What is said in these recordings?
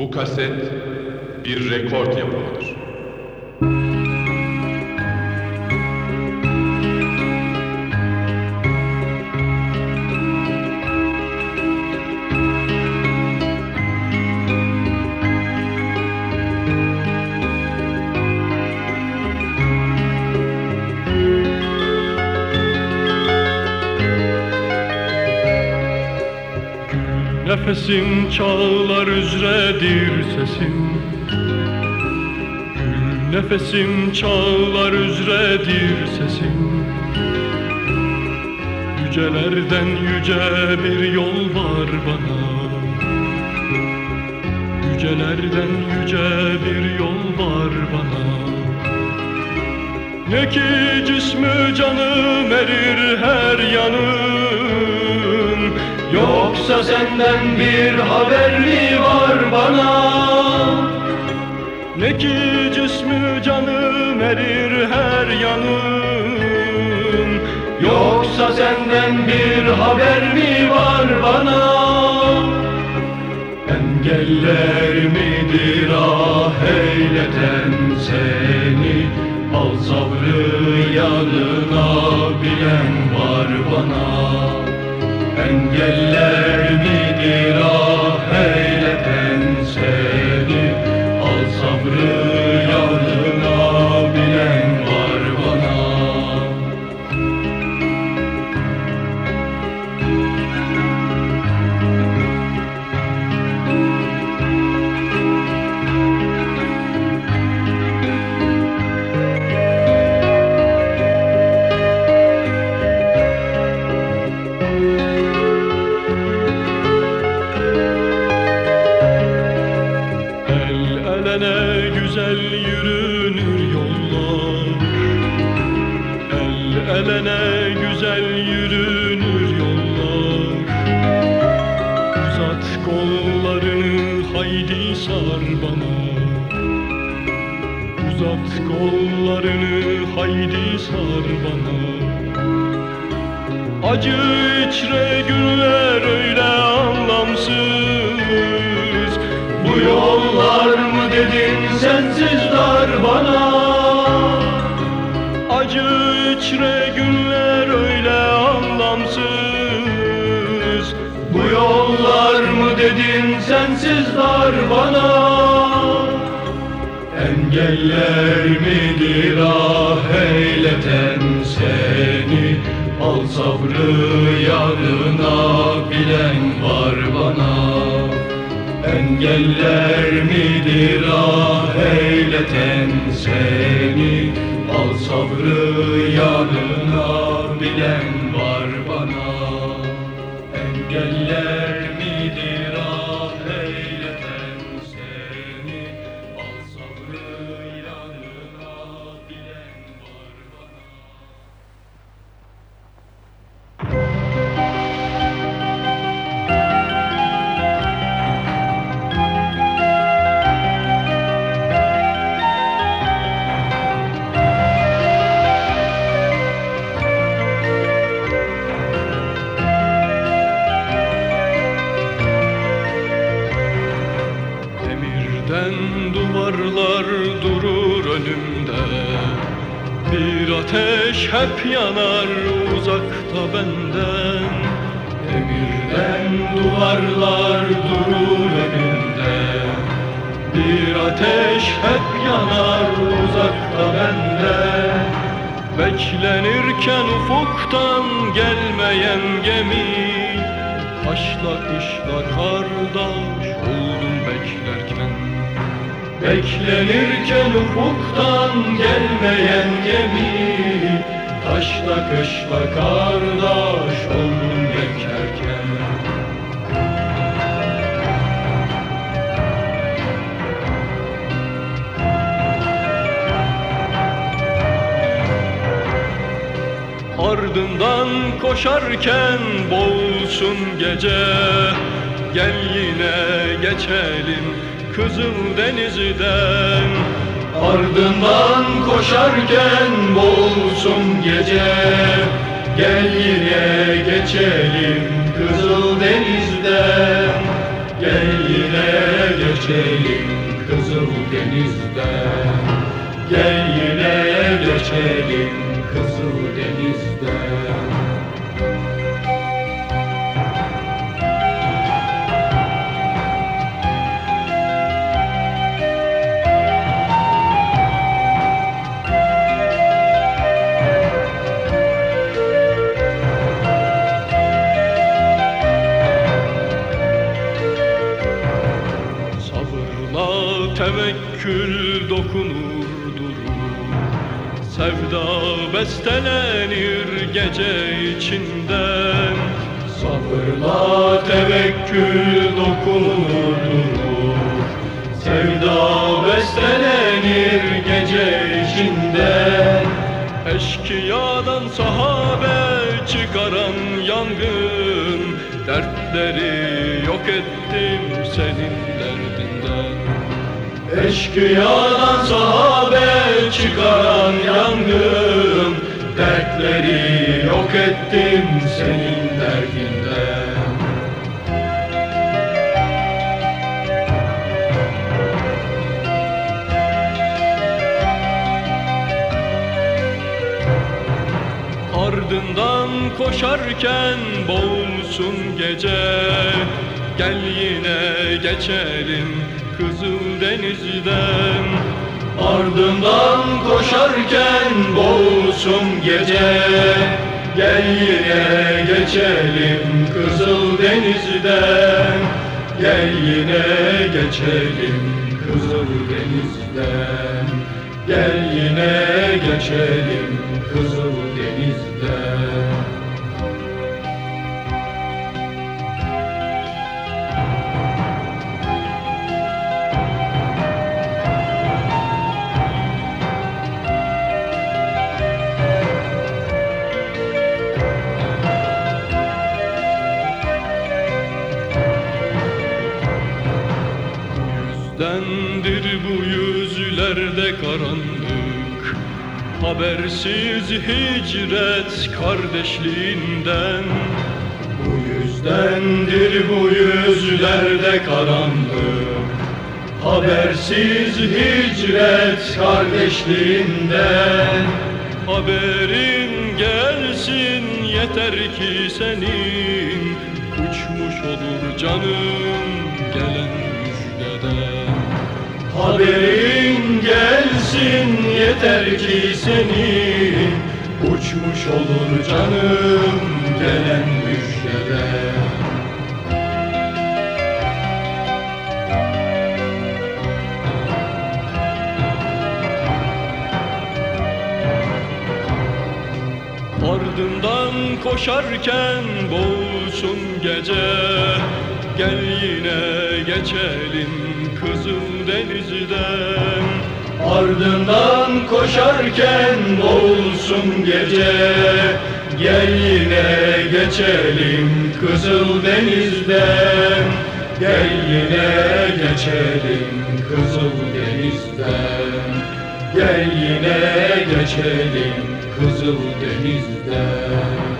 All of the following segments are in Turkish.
Bu kaset bir rekord yapımıdır. Nefesim çağlar üzredir sesim. Gül nefesim çağlar üzredir sesim. Yücelerden yüce bir yol var bana. Yücelerden yüce bir yol var bana. Ne ki cismi canım erir her yanım Yoksa senden bir haber mi var bana? Ne ki cismi canım erir her yanım? Yoksa senden bir haber mi var bana? Engeller midir ah eyleten seni? Al sabrı yanına bilen var bana Engeller midir Acı içre günler öyle anlamsız. Bu yollar mı dedin sensiz dar bana? Acı içre günler öyle anlamsız. Bu yollar mı dedin sensiz dar bana? Engeller midir ah eyleten seni Al sabrı yanına bilen var bana. Engeller midir ah eyleten seni? Al sabrı yanına bilen ateş hep yanar uzakta benden Beklenirken ufuktan gelmeyen gemi Taşla kışla kardeş oldum beklerken. Beklenirken ufuktan gelmeyen gemi Taşla kışla kardeş oldum Ardından koşarken boğulsun gece. Gel yine geçelim Kızıl Deniz'den. Ardından koşarken boğulsun gece. Gel yine geçelim Kızıl Deniz'den. Gel yine geçelim Kızıl Deniz'den. Gel yine geçelim tevekkül dokunur durur Sevda bestelenir gece içinden Sabırla tevekkül dokunur durur Sevda bestelenir gece içinde. Eşkıyadan sahabe çıkaran yangın. Dertleri yok ettim senin derdinden. Eşkıyadan sahabe çıkaran yangın Dertleri yok ettim senin derdinden Ardından koşarken boğulsun gece. Gel yine geçelim Kızıl Deniz'den Ardından koşarken boğulsun gece. Gel yine geçelim Kızıl Deniz'den. Gel yine geçelim Kızıl Deniz'den. Gel yine geçelim Kızıl Habersiz hicret kardeşliğinden. Bu yüzdendir bu yüzlerde karanlık. Habersiz hicret kardeşliğinden. Haberin gelsin yeter ki senin. Uçmuş olur canım gelen müjdeden. Haberin gelsin yeter ki senin Uçmuş olur canım gelen müjdeden Ardından koşarken boğulsun gece. Gel yine geçelim Kızıl Deniz'den Ardından koşarken boğulsun gece. Gel yine geçelim Kızıl Deniz'den Gel yine geçelim Kızıl Deniz'den Gel yine geçelim Kızıl Deniz'den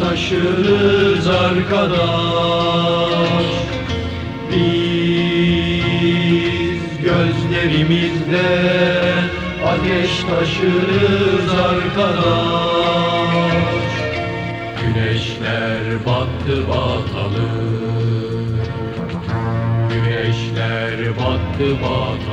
taşırız arkadaş. Biz gözlerimizde ateş taşırız arkadaş. Güneşler battı batalı. Güneşler battı batalı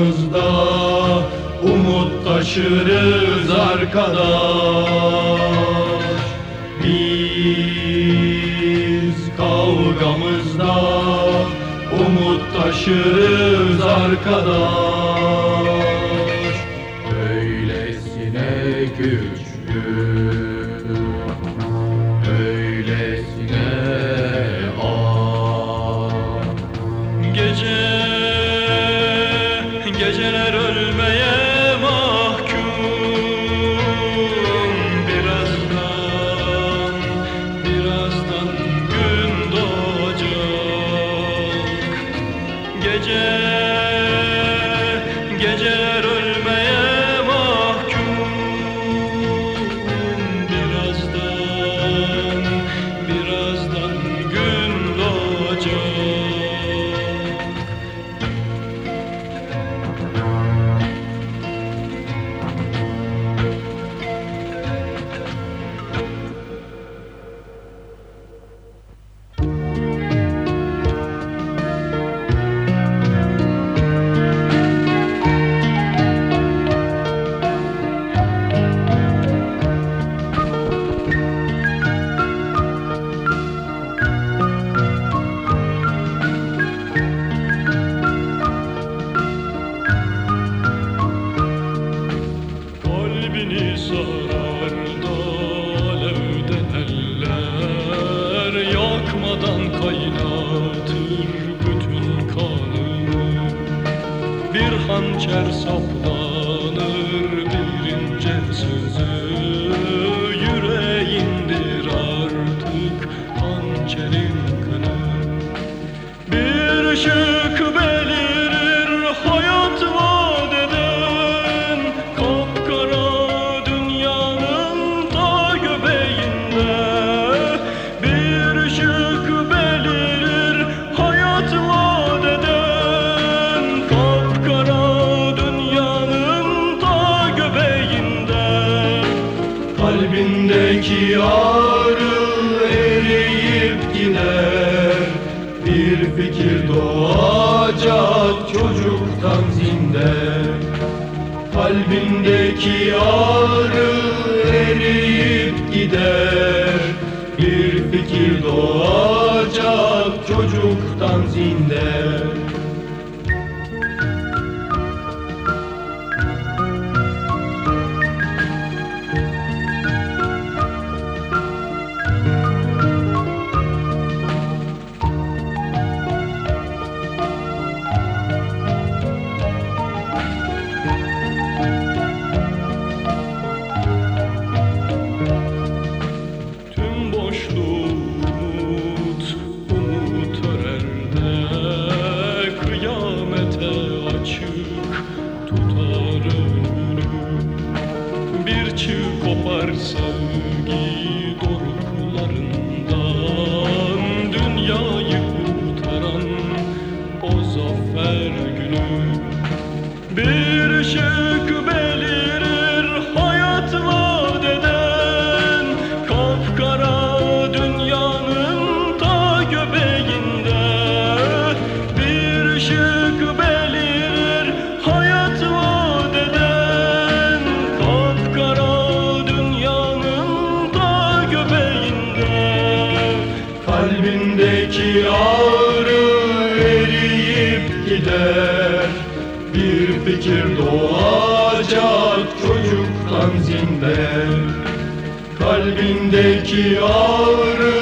kavgamızda umut taşırız arkadaş. Biz kavgamızda umut taşırız arkadaş çocuktan zinde. halinde Kalbindeki ağrı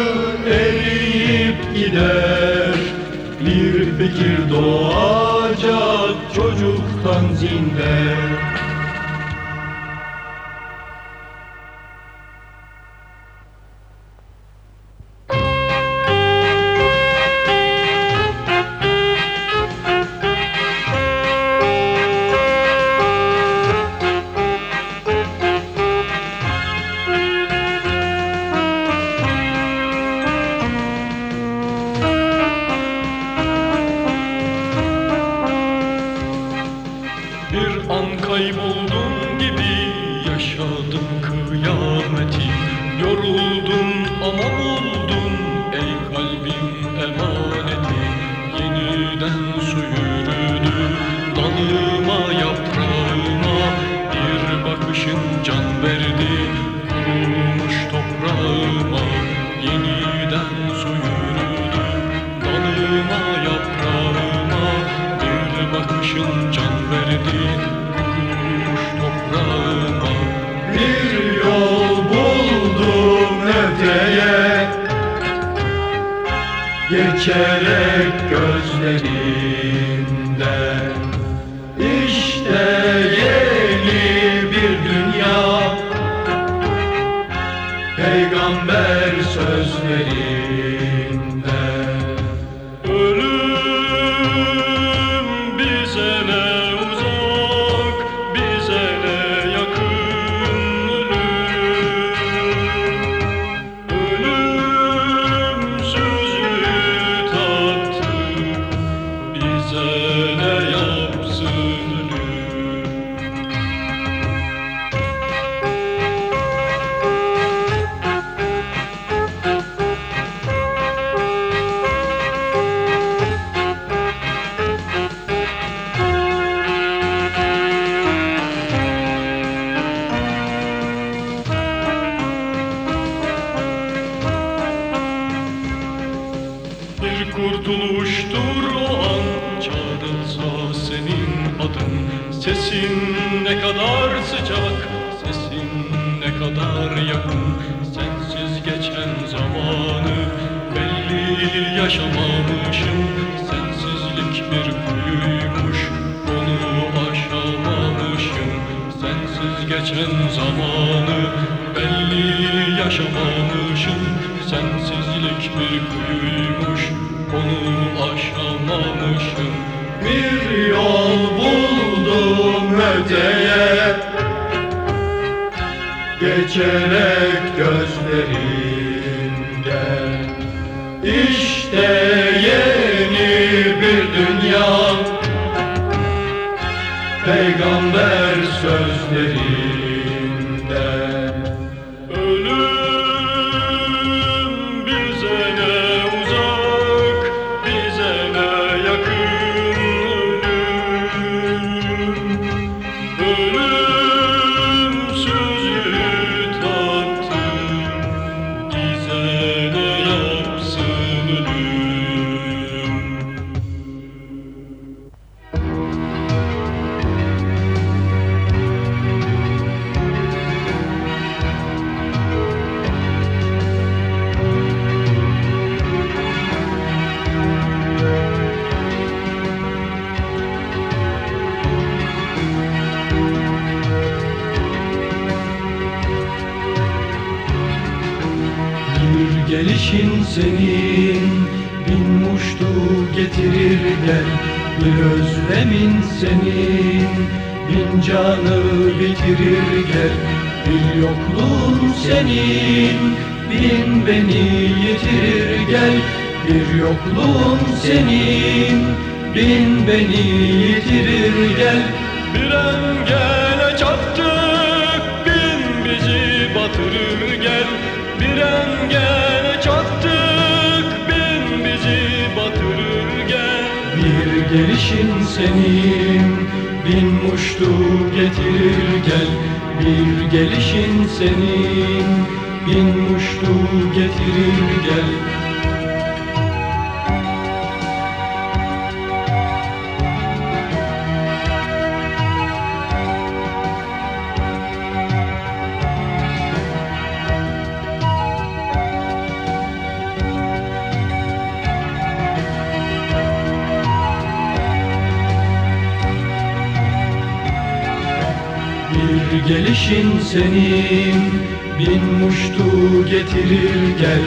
eriyip gider. Bir fikir doğacak çocuktan zinde. öteye Geçerek gözlerim canı bitirir gel Bir yokluğun senin Bin beni yitirir gel. Bir yokluğun senin Bin beni yitirir gel. Bir engele çattık bin bizi batırır gel. Bir engele çattık bin bizi batırır gel. Bir gelişin senin bin muştu getirir gel Bir gelişin senin. Bin muştu getirir gel senin. Bin muştu getirir gel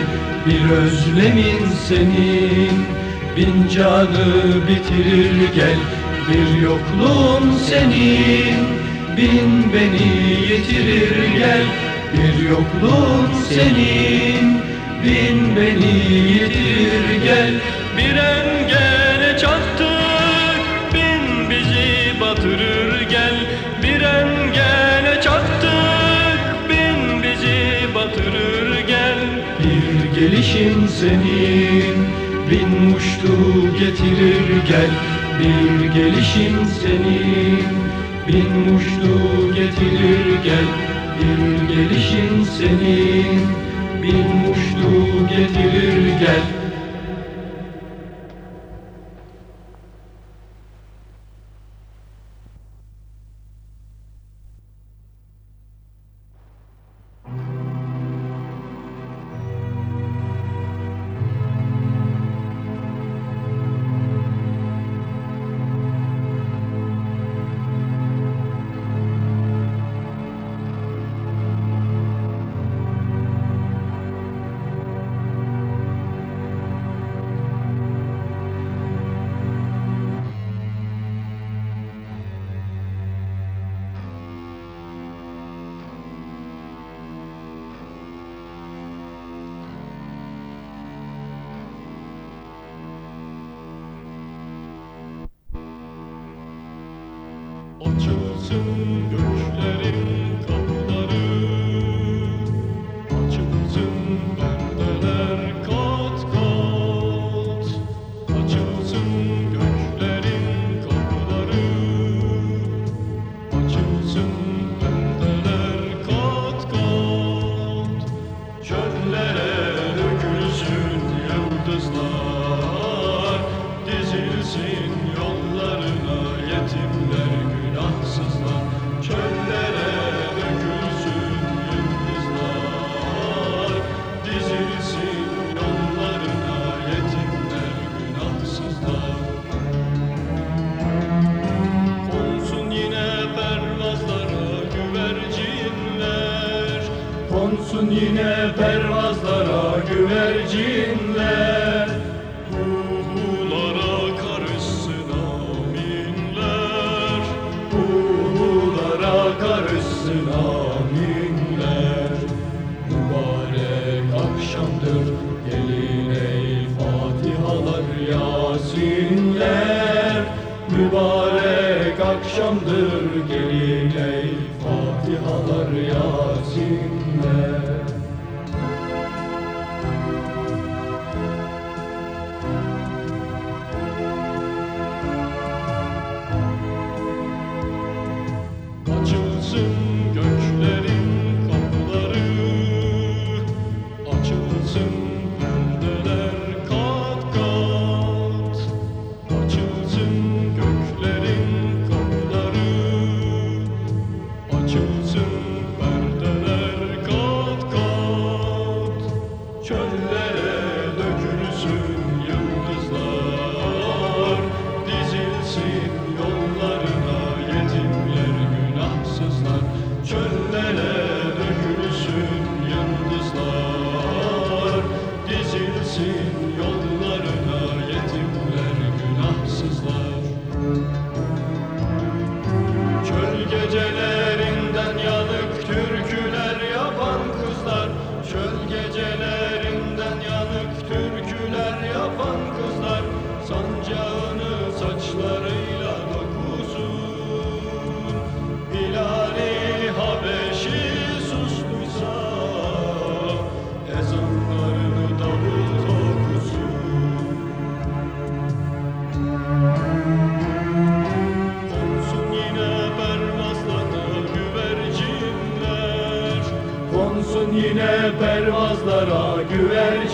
Bir özlemin senin. Bin canı bitirir gel Bir yokluğun senin. Bin beni yitirir gel Bir yokluğun senin. Bin beni yitirir gel Bir engele senin. Bin muştu getirir gel Bir gelişin senin. Bin muştu getirir gel Bir gelişin senin. Bin muştu getirir gel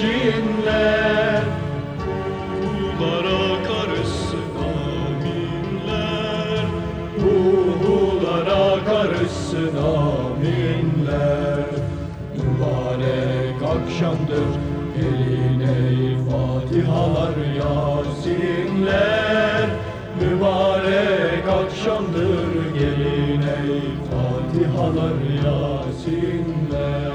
güvercinler Ruhlara karışsın aminler. Ruhulara karışsın aminler. Mübarek akşamdır Gelin ey Fatihalar Yasinler. Mübarek akşamdır Gelin ey Fatihalar Yasinler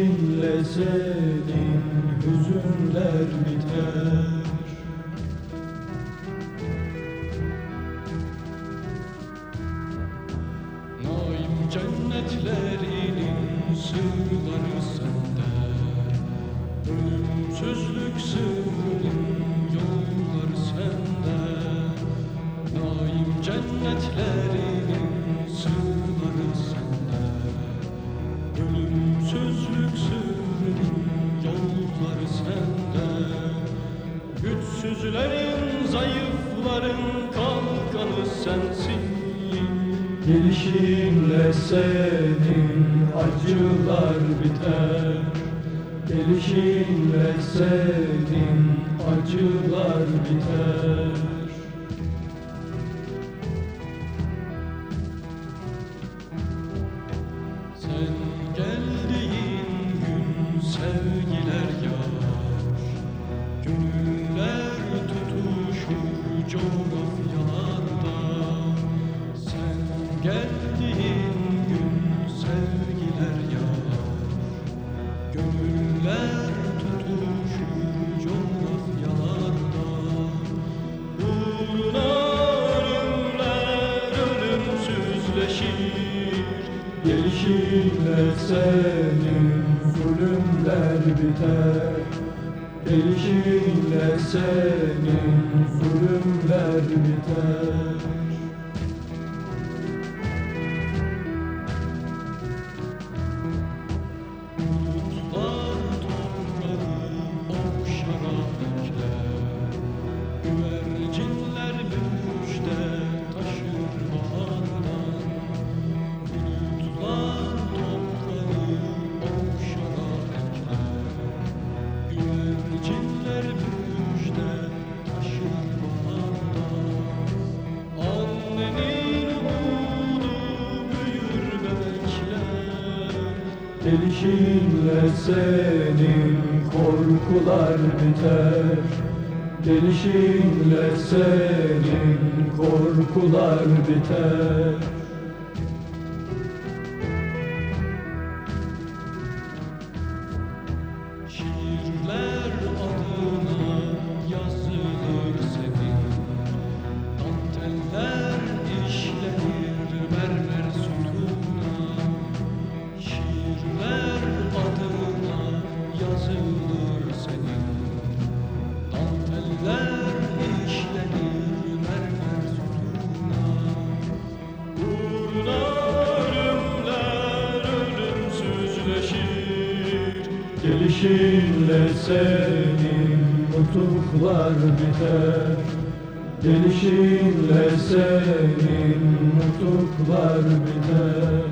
seninle hüzünler biter. Naim cennetlerinin sırları sende. Ölümsüzlük sırrının yolları sende. Naim cennetlerinin sırları Gelişinle senin acılar biter. Gelişinle senin acılar biter. Elimle senin gülümler biter. Elimle senin gülümler biter. Gelişinle senin korkular biter. gelişinle senin nutuklar biter. Gelişinle senin nutuklar biter.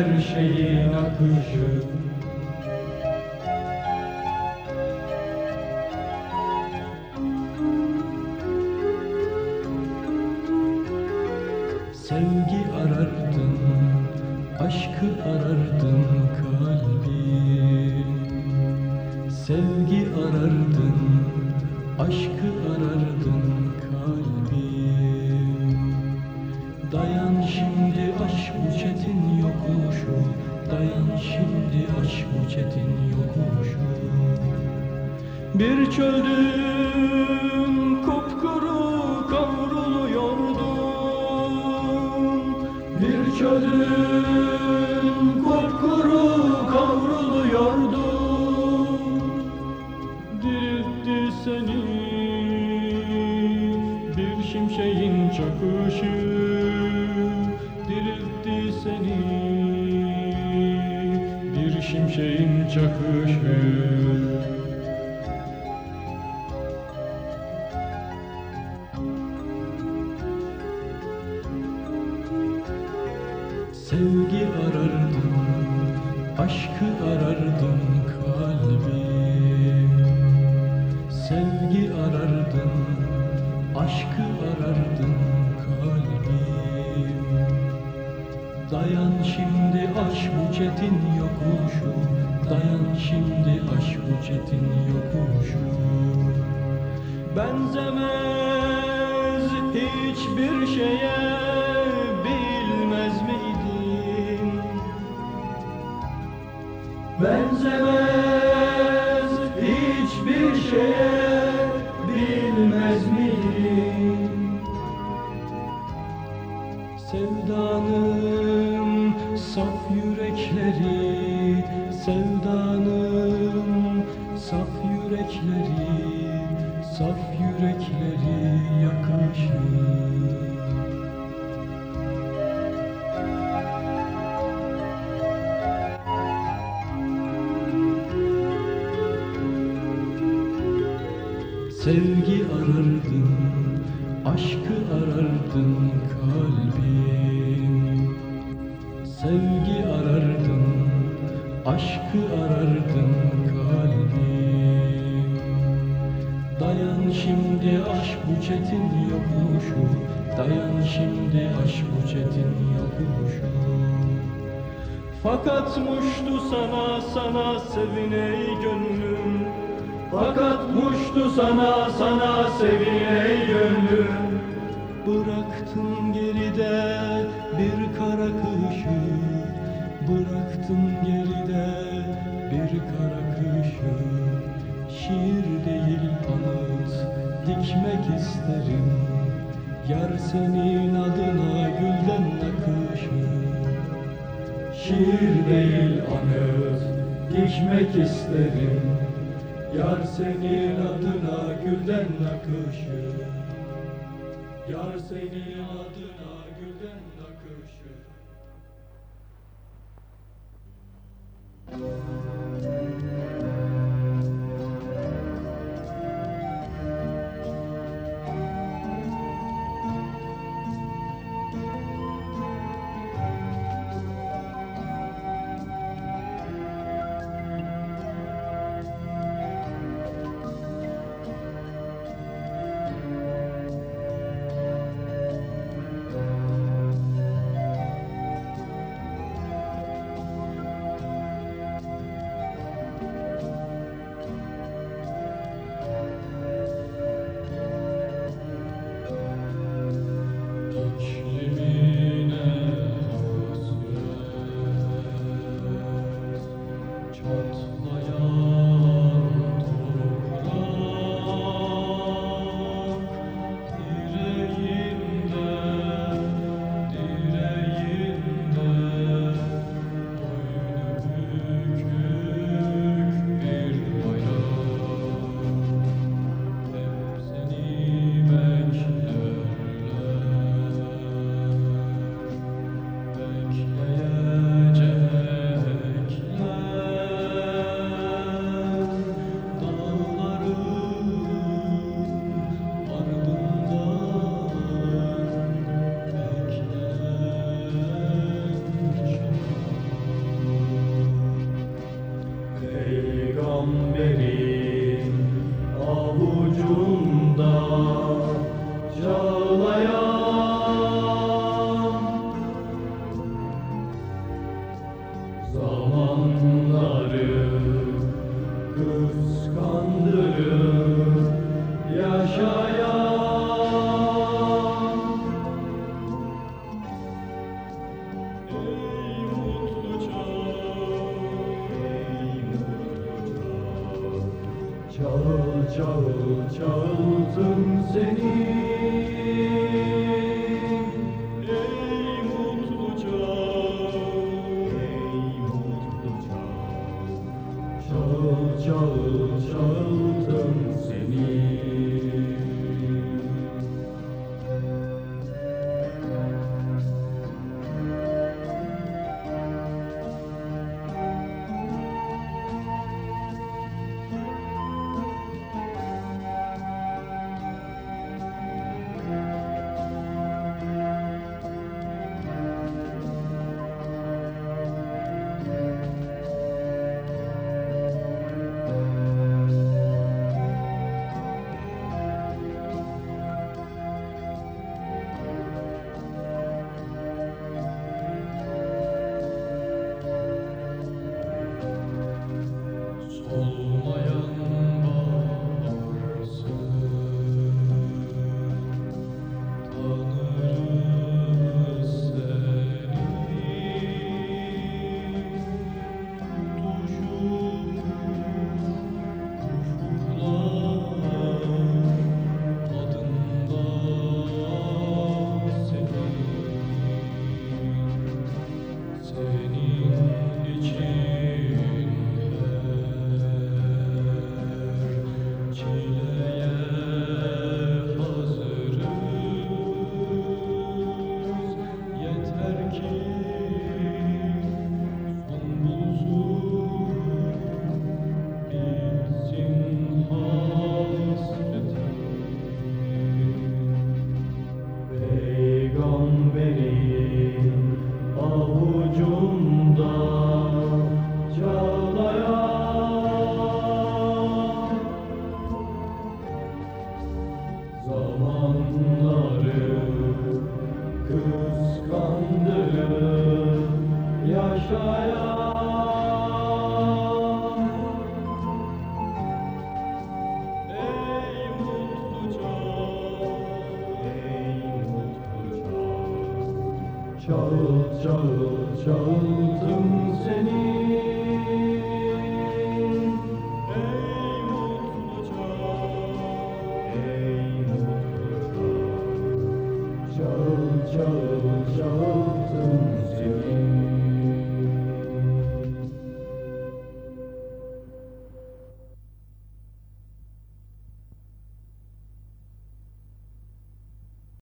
Her şeyin akışı şimdi aşk bu çetin yokuşu. Bir çöldün kupkuru arardım kalbim. Dayan şimdi aş bu çetin yokuşu. Dayan şimdi aş bu çetin yokuşu. Benzemez hiçbir şeye bilmez miydin? Benzemez ey gönlüm. Fakat muştu sana sana sevin ey gönlüm. Bıraktın geride bir kara kışı Bıraktın geride bir kara kışı Şiir değil anıt dikmek isterim. Yar senin adına gülden nakışı Şiir değil anıt dikmek isterim. Yar senin adına gülden nakışı Yar senin adına gülden nakışı Müzik çağıl çağıldım seni John